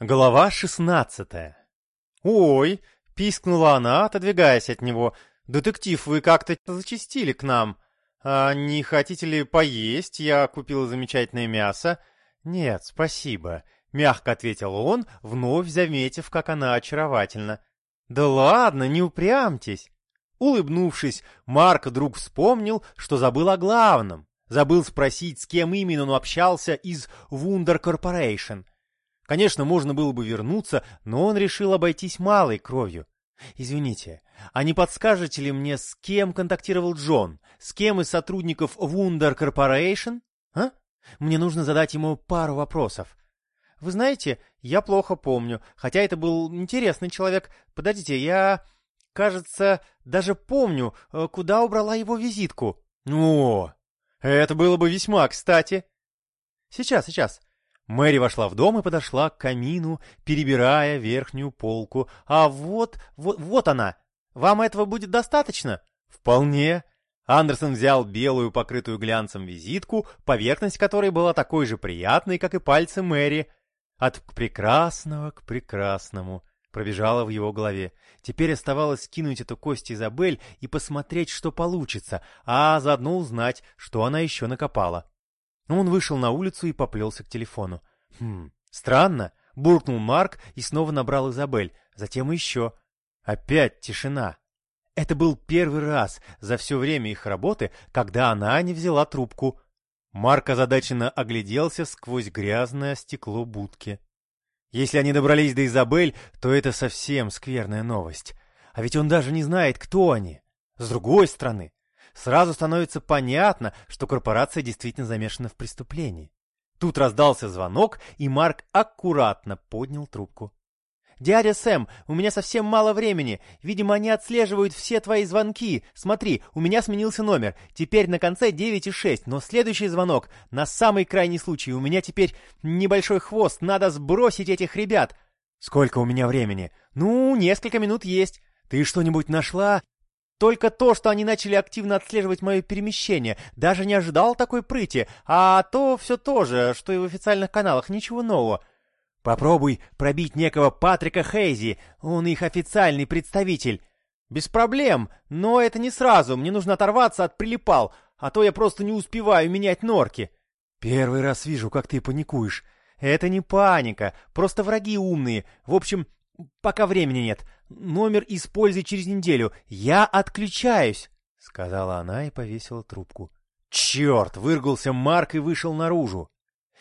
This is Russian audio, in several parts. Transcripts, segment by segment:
Глава шестнадцатая. «Ой!» — пискнула она, отодвигаясь от него. «Детектив, вы как-то зачастили к нам. А не хотите ли поесть? Я купила замечательное мясо». «Нет, спасибо», — мягко ответил он, вновь заметив, как она очаровательна. «Да ладно, не упрямьтесь». Улыбнувшись, Марк вдруг вспомнил, что забыл о главном. Забыл спросить, с кем именно он общался из Wunder Corporation — Конечно, можно было бы вернуться, но он решил обойтись малой кровью. Извините, а не подскажете ли мне, с кем контактировал Джон? С кем из сотрудников Wunder Corporation? А? Мне нужно задать ему пару вопросов. Вы знаете, я плохо помню, хотя это был интересный человек. Подождите, я, кажется, даже помню, э, куда убрала его визитку. О, это было бы весьма кстати. Сейчас, сейчас. Мэри вошла в дом и подошла к камину, перебирая верхнюю полку. «А вот, вот, вот она! Вам этого будет достаточно?» «Вполне». Андерсон взял белую, покрытую глянцем визитку, поверхность которой была такой же приятной, как и пальцы Мэри. От прекрасного к прекрасному пробежала в его голове. Теперь оставалось скинуть эту кость Изабель и посмотреть, что получится, а заодно узнать, что она еще накопала. Он вышел на улицу и поплелся к телефону. «Хм, странно», — буркнул Марк и снова набрал Изабель, затем еще. Опять тишина. Это был первый раз за все время их работы, когда она не взяла трубку. Марк озадаченно огляделся сквозь грязное стекло будки. Если они добрались до Изабель, то это совсем скверная новость. А ведь он даже не знает, кто они. С другой стороны, сразу становится понятно, что корпорация действительно замешана в преступлении. Тут раздался звонок, и Марк аккуратно поднял трубку. «Дядя Сэм, у меня совсем мало времени. Видимо, они отслеживают все твои звонки. Смотри, у меня сменился номер. Теперь на конце 9 и 6, но следующий звонок на самый крайний случай. У меня теперь небольшой хвост, надо сбросить этих ребят». «Сколько у меня времени?» «Ну, несколько минут есть. Ты что-нибудь нашла?» Только то, что они начали активно отслеживать мое перемещение, даже не ожидал такой прыти, а то все то же, что и в официальных каналах, ничего нового. Попробуй пробить некого Патрика Хейзи, он их официальный представитель. Без проблем, но это не сразу, мне нужно оторваться от прилипал, а то я просто не успеваю менять норки. Первый раз вижу, как ты паникуешь. Это не паника, просто враги умные. В общем, пока времени нет. Номер используй через неделю. Я отключаюсь, — сказала она и повесила трубку. Черт! — выргался Марк и вышел наружу.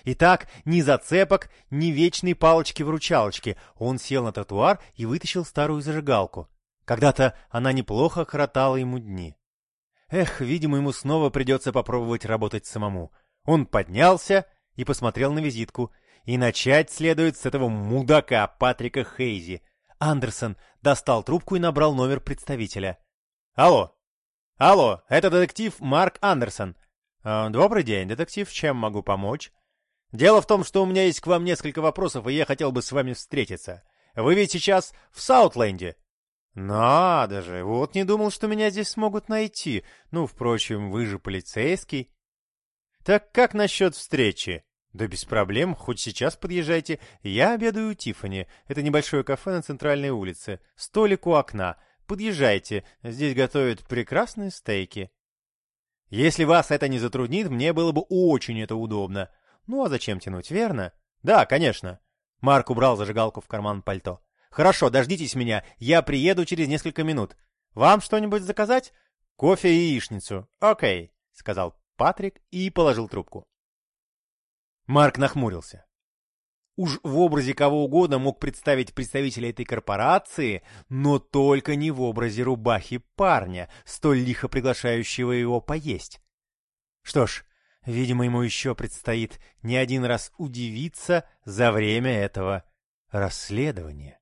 Итак, ни зацепок, ни вечной палочки-вручалочки. Он сел на тротуар и вытащил старую зажигалку. Когда-то она неплохо коротала ему дни. Эх, видимо, ему снова придется попробовать работать самому. Он поднялся и посмотрел на визитку. И начать следует с этого мудака Патрика Хейзи — Андерсон достал трубку и набрал номер представителя. «Алло! Алло, это детектив Марк Андерсон. Э, добрый день, детектив, чем могу помочь? Дело в том, что у меня есть к вам несколько вопросов, и я хотел бы с вами встретиться. Вы ведь сейчас в Саутленде?» «Надо же, вот не думал, что меня здесь смогут найти. Ну, впрочем, вы же полицейский». «Так как насчет встречи?» «Да без проблем, хоть сейчас подъезжайте. Я обедаю у Тиффани. Это небольшое кафе на центральной улице. Столик у окна. Подъезжайте, здесь готовят прекрасные стейки». «Если вас это не затруднит, мне было бы очень это удобно. Ну а зачем тянуть, верно?» «Да, конечно». Марк убрал зажигалку в карман пальто. «Хорошо, дождитесь меня. Я приеду через несколько минут. Вам что-нибудь заказать?» «Кофе и яичницу. Окей», — сказал Патрик и положил трубку. Марк нахмурился. Уж в образе кого угодно мог представить представителя этой корпорации, но только не в образе рубахи парня, столь лихо приглашающего его поесть. Что ж, видимо, ему еще предстоит не один раз удивиться за время этого расследования.